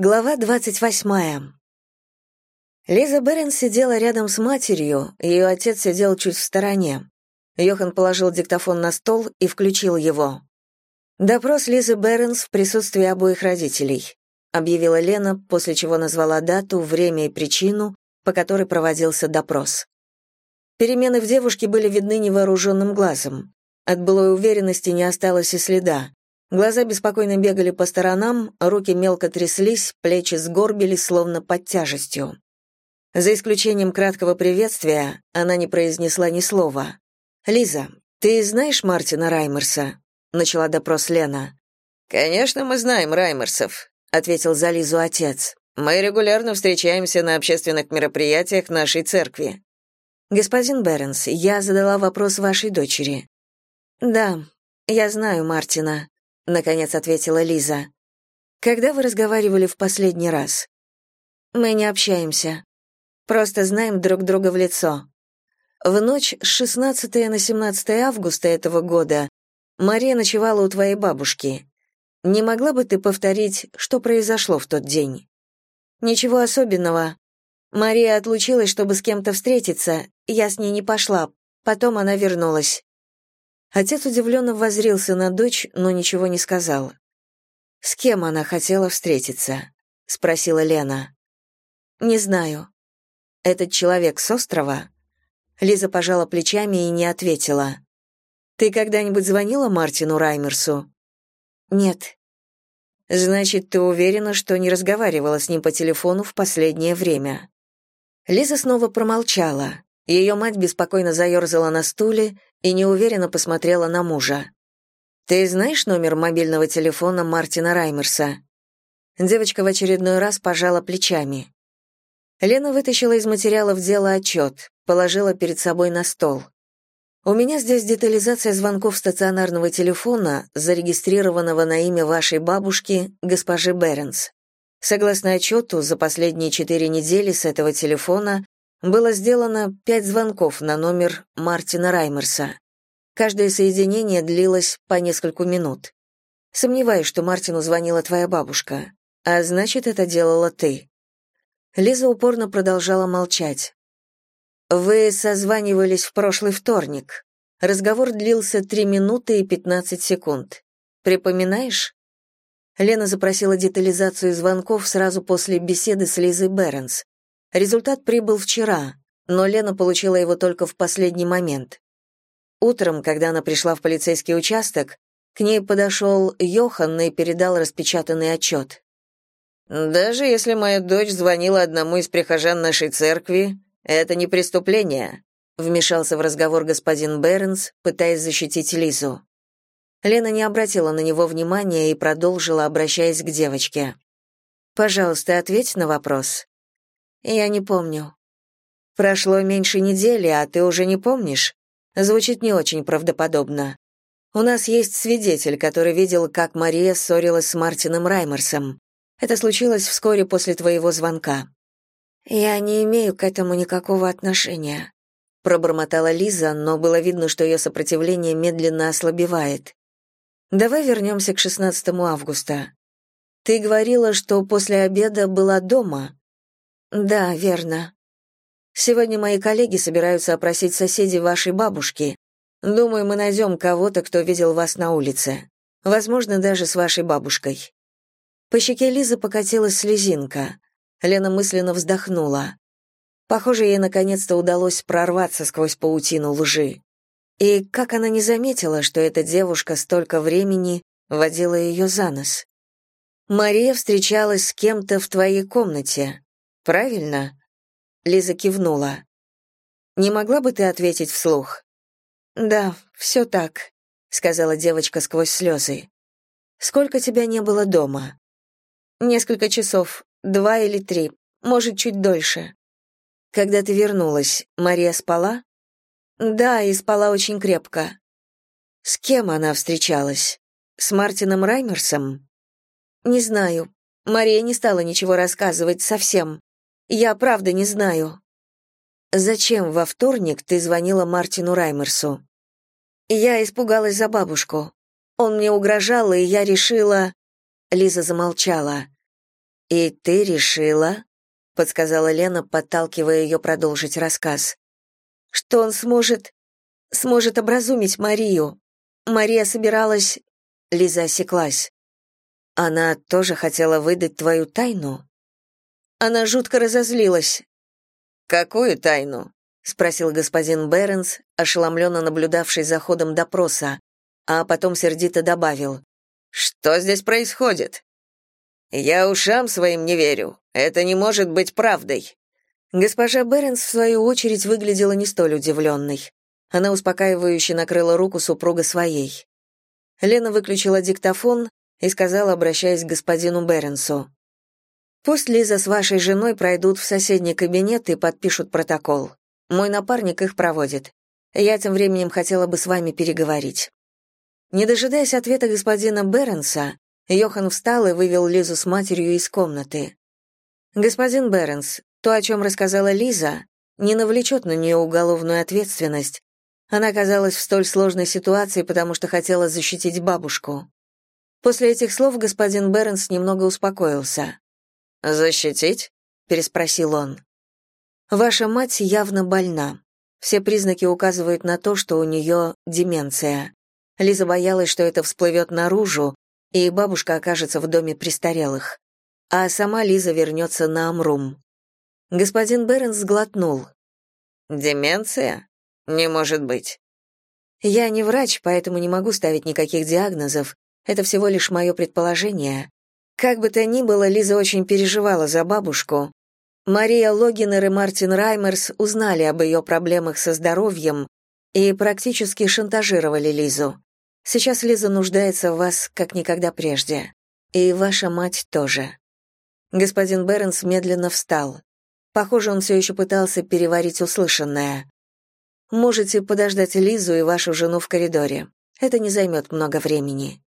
Глава двадцать восьмая. Лиза Берен сидела рядом с матерью, ее отец сидел чуть в стороне. Йохан положил диктофон на стол и включил его. «Допрос Лизы Беренс в присутствии обоих родителей», объявила Лена, после чего назвала дату, время и причину, по которой проводился допрос. Перемены в девушке были видны невооруженным глазом. От былой уверенности не осталось и следа. Глаза беспокойно бегали по сторонам, руки мелко тряслись, плечи сгорбились, словно под тяжестью. За исключением краткого приветствия, она не произнесла ни слова. «Лиза, ты знаешь Мартина Раймерса?» — начала допрос Лена. «Конечно, мы знаем Раймерсов», — ответил за Лизу отец. «Мы регулярно встречаемся на общественных мероприятиях нашей церкви». «Господин Бернс, я задала вопрос вашей дочери». «Да, я знаю Мартина», наконец ответила Лиза. Когда вы разговаривали в последний раз? Мы не общаемся. Просто знаем друг друга в лицо. В ночь с 16 на 17 августа этого года Мария ночевала у твоей бабушки. Не могла бы ты повторить, что произошло в тот день? Ничего особенного. Мария отлучилась, чтобы с кем-то встретиться. Я с ней не пошла. Потом она вернулась. Отец удивленно воззрился на дочь, но ничего не сказал. «С кем она хотела встретиться?» — спросила Лена. «Не знаю. Этот человек с острова?» Лиза пожала плечами и не ответила. «Ты когда-нибудь звонила Мартину Раймерсу?» «Нет». «Значит, ты уверена, что не разговаривала с ним по телефону в последнее время?» Лиза снова промолчала. Ее мать беспокойно заерзала на стуле и неуверенно посмотрела на мужа. «Ты знаешь номер мобильного телефона Мартина Раймерса?» Девочка в очередной раз пожала плечами. Лена вытащила из материалов дела отчет, положила перед собой на стол. «У меня здесь детализация звонков стационарного телефона, зарегистрированного на имя вашей бабушки, госпожи Беренс. Согласно отчету, за последние четыре недели с этого телефона было сделано пять звонков на номер Мартина Раймерса. Каждое соединение длилось по нескольку минут. Сомневаюсь, что Мартину звонила твоя бабушка. А значит, это делала ты. Лиза упорно продолжала молчать. Вы созванивались в прошлый вторник. Разговор длился три минуты и пятнадцать секунд. Припоминаешь? Лена запросила детализацию звонков сразу после беседы с Лизой Бернс. Результат прибыл вчера, но Лена получила его только в последний момент. Утром, когда она пришла в полицейский участок, к ней подошел Йохан и передал распечатанный отчет. «Даже если моя дочь звонила одному из прихожан нашей церкви, это не преступление», вмешался в разговор господин Бернс, пытаясь защитить Лизу. Лена не обратила на него внимания и продолжила, обращаясь к девочке. «Пожалуйста, ответь на вопрос. Я не помню. Прошло меньше недели, а ты уже не помнишь? Звучит не очень правдоподобно. У нас есть свидетель, который видел, как Мария ссорилась с Мартином Раймерсом. Это случилось вскоре после твоего звонка. Я не имею к этому никакого отношения, пробормотала Лиза, но было видно, что ее сопротивление медленно ослабевает. Давай вернемся к 16 августа. Ты говорила, что после обеда была дома. Да, верно. Сегодня мои коллеги собираются опросить соседей вашей бабушки. Думаю, мы найдем кого-то, кто видел вас на улице. Возможно, даже с вашей бабушкой. По щеке Лизы покатилась слезинка. Лена мысленно вздохнула. Похоже, ей наконец-то удалось прорваться сквозь паутину лжи. И как она не заметила, что эта девушка столько времени водила ее за нос? Мария встречалась с кем-то в твоей комнате. Правильно? Лиза кивнула. Не могла бы ты ответить вслух? Да, все так, сказала девочка сквозь слезы. Сколько тебя не было дома? Несколько часов, два или три, может, чуть дольше. Когда ты вернулась, Мария спала? Да, и спала очень крепко. С кем она встречалась? С Мартином Раймерсом? Не знаю. Мария не стала ничего рассказывать совсем. Я правда не знаю. Зачем во вторник ты звонила Мартину Раймерсу? Я испугалась за бабушку. Он мне угрожал, и я решила... Лиза замолчала. «И ты решила?» — подсказала Лена, подталкивая ее продолжить рассказ. «Что он сможет... сможет образумить Марию. Мария собиралась...» Лиза осеклась. «Она тоже хотела выдать твою тайну?» Она жутко разозлилась. «Какую тайну?» — спросил господин Бернс, ошеломленно наблюдавший за ходом допроса, а потом сердито добавил. «Что здесь происходит?» «Я ушам своим не верю. Это не может быть правдой». Госпожа Бернс, в свою очередь, выглядела не столь удивленной. Она успокаивающе накрыла руку супруга своей. Лена выключила диктофон и сказала, обращаясь к господину Бернсу. «Пусть Лиза с вашей женой пройдут в соседний кабинет и подпишут протокол. Мой напарник их проводит. Я тем временем хотела бы с вами переговорить». Не дожидаясь ответа господина Бернса, Йохан встал и вывел Лизу с матерью из комнаты. «Господин Бернс, то, о чем рассказала Лиза, не навлечет на нее уголовную ответственность. Она оказалась в столь сложной ситуации, потому что хотела защитить бабушку». После этих слов господин Бернс немного успокоился. «Защитить?» — переспросил он. «Ваша мать явно больна. Все признаки указывают на то, что у нее деменция. Лиза боялась, что это всплывет наружу, и бабушка окажется в доме престарелых. А сама Лиза вернется на Амрум. Господин Бернс сглотнул. «Деменция? Не может быть». «Я не врач, поэтому не могу ставить никаких диагнозов. Это всего лишь мое предположение. Как бы то ни было, Лиза очень переживала за бабушку. Мария Логинер и Мартин Раймерс узнали об ее проблемах со здоровьем и практически шантажировали Лизу. Сейчас Лиза нуждается в вас как никогда прежде. И ваша мать тоже». Господин Бернс медленно встал. Похоже, он все еще пытался переварить услышанное. «Можете подождать Лизу и вашу жену в коридоре. Это не займет много времени».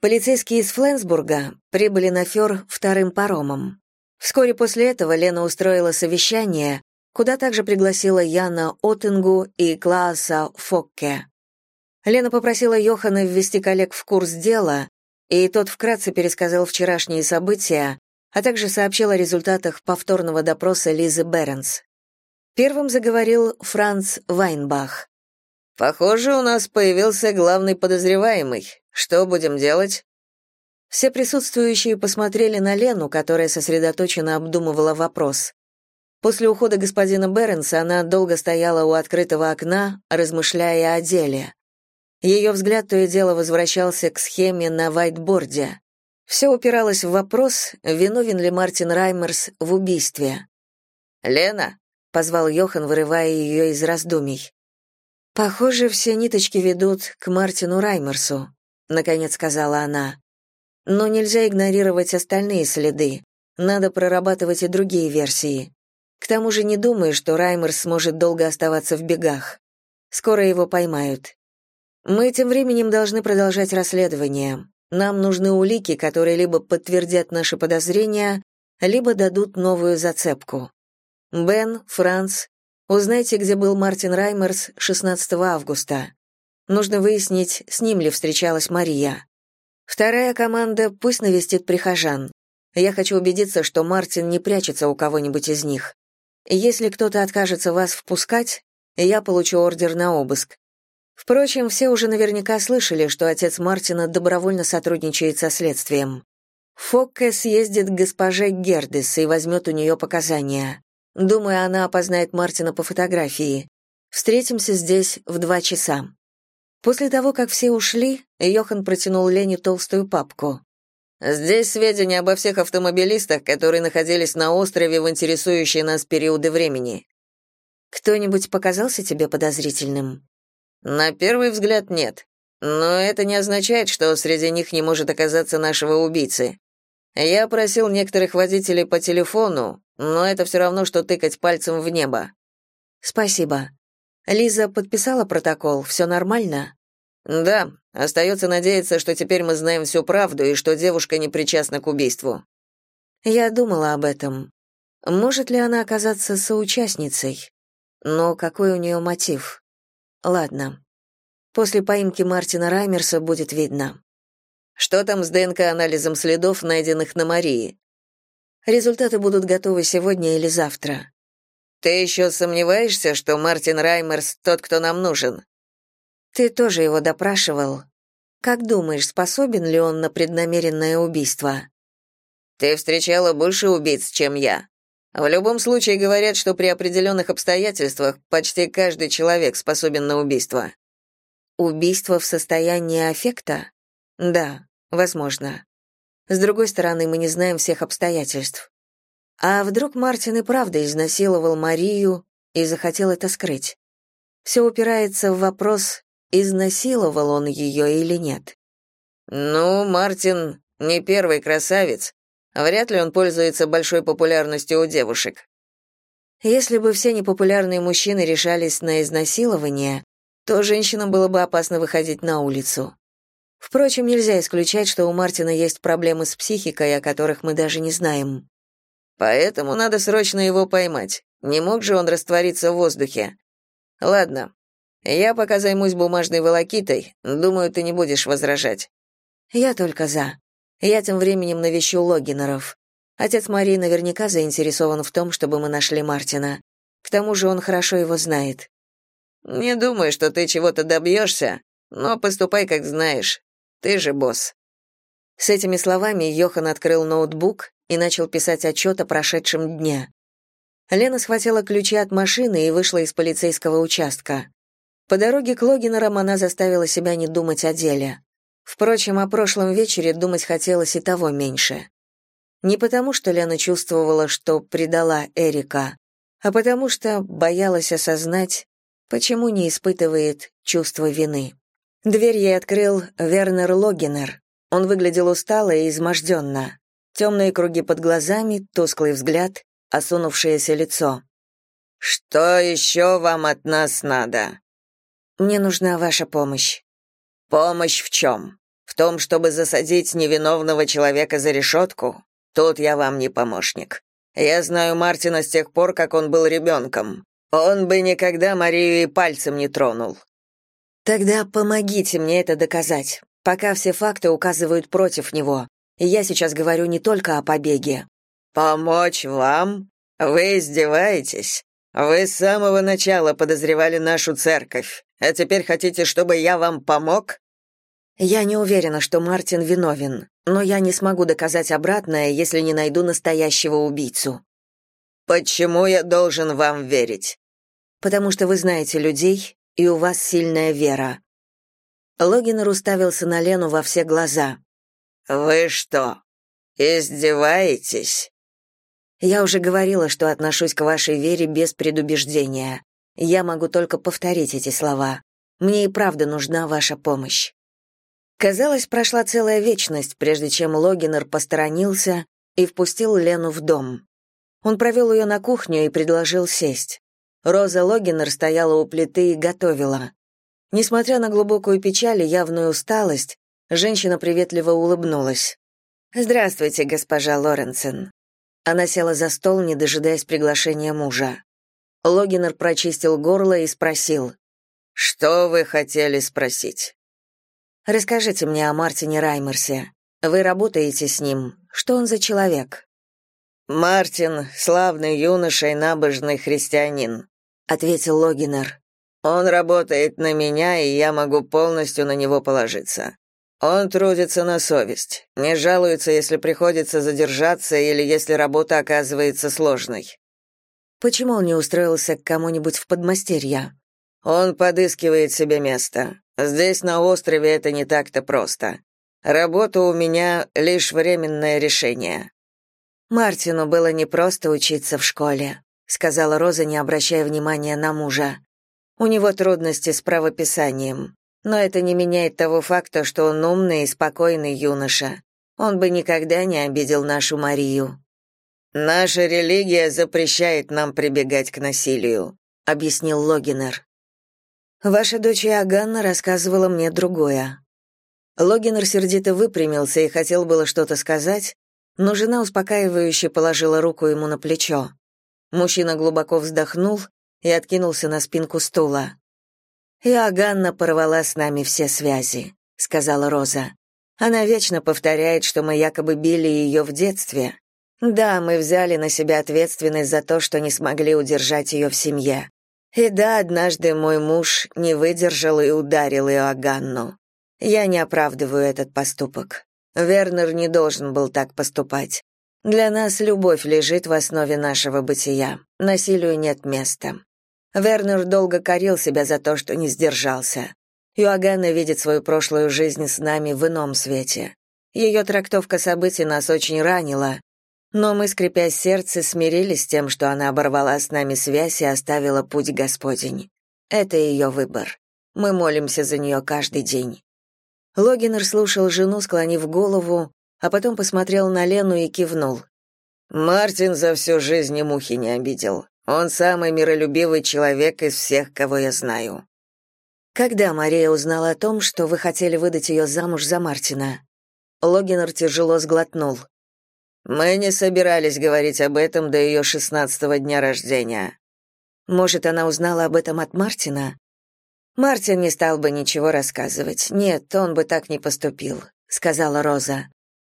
Полицейские из Фленсбурга прибыли на Фёр вторым паромом. Вскоре после этого Лена устроила совещание, куда также пригласила Яна Оттенгу и Клааса Фокке. Лена попросила Йохана ввести коллег в курс дела, и тот вкратце пересказал вчерашние события, а также сообщил о результатах повторного допроса Лизы Беренс. Первым заговорил Франц Вайнбах. «Похоже, у нас появился главный подозреваемый. Что будем делать?» Все присутствующие посмотрели на Лену, которая сосредоточенно обдумывала вопрос. После ухода господина Беренса она долго стояла у открытого окна, размышляя о деле. Ее взгляд то и дело возвращался к схеме на вайтборде. Все упиралось в вопрос, виновен ли Мартин Раймерс в убийстве. «Лена», — позвал Йохан, вырывая ее из раздумий. «Похоже, все ниточки ведут к Мартину Раймерсу», — наконец сказала она. «Но нельзя игнорировать остальные следы. Надо прорабатывать и другие версии. К тому же не думаю, что Раймерс сможет долго оставаться в бегах. Скоро его поймают. Мы тем временем должны продолжать расследование. Нам нужны улики, которые либо подтвердят наши подозрения, либо дадут новую зацепку. Бен, Франц, узнайте, где был Мартин Раймерс 16 августа. Нужно выяснить, с ним ли встречалась Мария. Вторая команда пусть навестит прихожан. Я хочу убедиться, что Мартин не прячется у кого-нибудь из них. Если кто-то откажется вас впускать, я получу ордер на обыск. Впрочем, все уже наверняка слышали, что отец Мартина добровольно сотрудничает со следствием. Фокке съездит к госпоже Гердес и возьмет у нее показания. Думаю, она опознает Мартина по фотографии. Встретимся здесь в два часа. После того, как все ушли, Йохан протянул Лене толстую папку. «Здесь сведения обо всех автомобилистах, которые находились на острове в интересующие нас периоды времени». «Кто-нибудь показался тебе подозрительным?» На первый взгляд нет. Но это не означает, что среди них не может оказаться нашего убийцы. Я просил некоторых водителей по телефону, но это все равно, что тыкать пальцем в небо. Спасибо. Лиза подписала протокол, все нормально? Да, остается надеяться, что теперь мы знаем всю правду и что девушка не причастна к убийству. Я думала об этом. Может ли она оказаться соучастницей? Но какой у нее мотив? Ладно. После поимки Мартина Раймерса будет видно. Что там с ДНК-анализом следов, найденных на Марии? Результаты будут готовы сегодня или завтра. Ты еще сомневаешься, что Мартин Раймерс тот, кто нам нужен? Ты тоже его допрашивал. Как думаешь, способен ли он на преднамеренное убийство? Ты встречала больше убийц, чем я. В любом случае говорят, что при определенных обстоятельствах почти каждый человек способен на убийство. Убийство в состоянии аффекта? Да, возможно. С другой стороны, мы не знаем всех обстоятельств. А вдруг Мартин и правда изнасиловал Марию и захотел это скрыть? Все упирается в вопрос, изнасиловал он ее или нет. Ну, Мартин не первый красавец. Вряд ли он пользуется большой популярностью у девушек. Если бы все непопулярные мужчины решались на изнасилование, то женщинам было бы опасно выходить на улицу. Впрочем, нельзя исключать, что у Мартина есть проблемы с психикой, о которых мы даже не знаем. Поэтому надо срочно его поймать. Не мог же он раствориться в воздухе. Ладно. Я пока займусь бумажной волокитой. Думаю, ты не будешь возражать. Я только за. Я тем временем навещу Логинеров. Отец Марии наверняка заинтересован в том, чтобы мы нашли Мартина. К тому же он хорошо его знает. Не думаю, что ты чего-то добьешься, но поступай как знаешь. Ты же босс». С этими словами Йохан открыл ноутбук и начал писать отчет о прошедшем дне. Лена схватила ключи от машины и вышла из полицейского участка. По дороге к Логинерам она заставила себя не думать о деле. Впрочем, о прошлом вечере думать хотелось и того меньше. Не потому, что Лена чувствовала, что предала Эрика, а потому что боялась осознать, почему не испытывает чувство вины. Дверь ей открыл Вернер Логинер. Он выглядел устало и изможденно. Темные круги под глазами, тусклый взгляд, осунувшееся лицо. «Что еще вам от нас надо?» «Мне нужна ваша помощь». «Помощь в чем? В том, чтобы засадить невиновного человека за решетку? Тут я вам не помощник. Я знаю Мартина с тех пор, как он был ребенком. Он бы никогда Марию и пальцем не тронул. Тогда помогите мне это доказать, пока все факты указывают против него. И я сейчас говорю не только о побеге. Помочь вам? Вы издеваетесь? Вы с самого начала подозревали нашу церковь, а теперь хотите, чтобы я вам помог? Я не уверена, что Мартин виновен, но я не смогу доказать обратное, если не найду настоящего убийцу. Почему я должен вам верить? Потому что вы знаете людей, и у вас сильная вера». Логинер уставился на Лену во все глаза. «Вы что, издеваетесь?» «Я уже говорила, что отношусь к вашей вере без предубеждения. Я могу только повторить эти слова. Мне и правда нужна ваша помощь». Казалось, прошла целая вечность, прежде чем Логинер посторонился и впустил Лену в дом. Он провел ее на кухню и предложил сесть. Роза Логинер стояла у плиты и готовила. Несмотря на глубокую печаль и явную усталость, женщина приветливо улыбнулась. «Здравствуйте, госпожа Лоренсен». Она села за стол, не дожидаясь приглашения мужа. Логинер прочистил горло и спросил. «Что вы хотели спросить?» «Расскажите мне о Мартине Раймерсе. Вы работаете с ним. Что он за человек?» «Мартин — славный юноша и набожный христианин ответил Логинер. Он работает на меня, и я могу полностью на него положиться. Он трудится на совесть, не жалуется, если приходится задержаться или если работа оказывается сложной. Почему он не устроился к кому-нибудь в подмастерье? Он подыскивает себе место. Здесь на острове это не так-то просто. Работа у меня лишь временное решение. Мартину было непросто учиться в школе сказала Роза, не обращая внимания на мужа. У него трудности с правописанием, но это не меняет того факта, что он умный и спокойный юноша. Он бы никогда не обидел нашу Марию. Наша религия запрещает нам прибегать к насилию, объяснил Логинер. Ваша дочь Иоганна рассказывала мне другое. Логинер сердито выпрямился и хотел было что-то сказать, но жена успокаивающе положила руку ему на плечо. Мужчина глубоко вздохнул и откинулся на спинку стула. «Иоганна порвала с нами все связи», — сказала Роза. Она вечно повторяет, что мы якобы били ее в детстве. Да, мы взяли на себя ответственность за то, что не смогли удержать ее в семье. И да, однажды мой муж не выдержал и ударил Иоганну. Я не оправдываю этот поступок. Вернер не должен был так поступать. Для нас любовь лежит в основе нашего бытия. Насилию нет места. Вернер долго корил себя за то, что не сдержался. Иоганна видит свою прошлую жизнь с нами в ином свете. Ее трактовка событий нас очень ранила, но мы, скрипя сердце, смирились с тем, что она оборвала с нами связь и оставила путь Господень. Это ее выбор. Мы молимся за нее каждый день. Логинер слушал жену, склонив голову, а потом посмотрел на Лену и кивнул. Мартин за всю жизнь и мухи не обидел. Он самый миролюбивый человек из всех, кого я знаю. Когда Мария узнала о том, что вы хотели выдать ее замуж за Мартина? Логинер тяжело сглотнул. Мы не собирались говорить об этом до ее шестнадцатого дня рождения. Может, она узнала об этом от Мартина? Мартин не стал бы ничего рассказывать. Нет, он бы так не поступил, сказала Роза.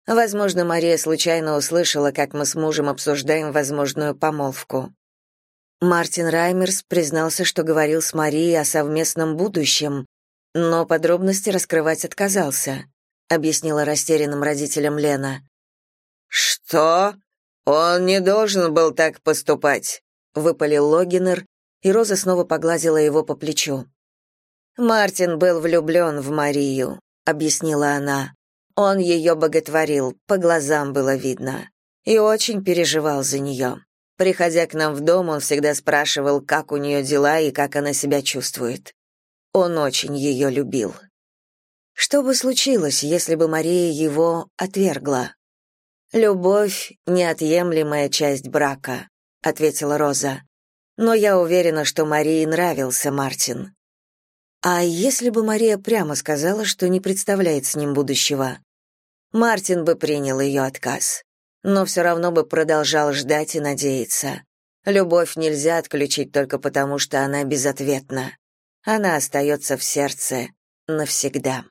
Возможно, Мария случайно услышала, как мы с мужем обсуждаем возможную помолвку. Мартин Раймерс признался, что говорил с Марией о совместном будущем, но подробности раскрывать отказался, объяснила растерянным родителям Лена. Что? Он не должен был так поступать, выпалил Логинер, и Роза снова погладила его по плечу. Мартин был влюблен в Марию, объяснила она. Он ее боготворил, по глазам было видно, и очень переживал за нее. Приходя к нам в дом, он всегда спрашивал, как у нее дела и как она себя чувствует. Он очень ее любил. Что бы случилось, если бы Мария его отвергла? Любовь неотъемлемая часть брака, ответила Роза. Но я уверена, что Марии нравился Мартин. А если бы Мария прямо сказала, что не представляет с ним будущего? Мартин бы принял ее отказ, но все равно бы продолжал ждать и надеяться. Любовь нельзя отключить только потому, что она безответна. Она остается в сердце навсегда.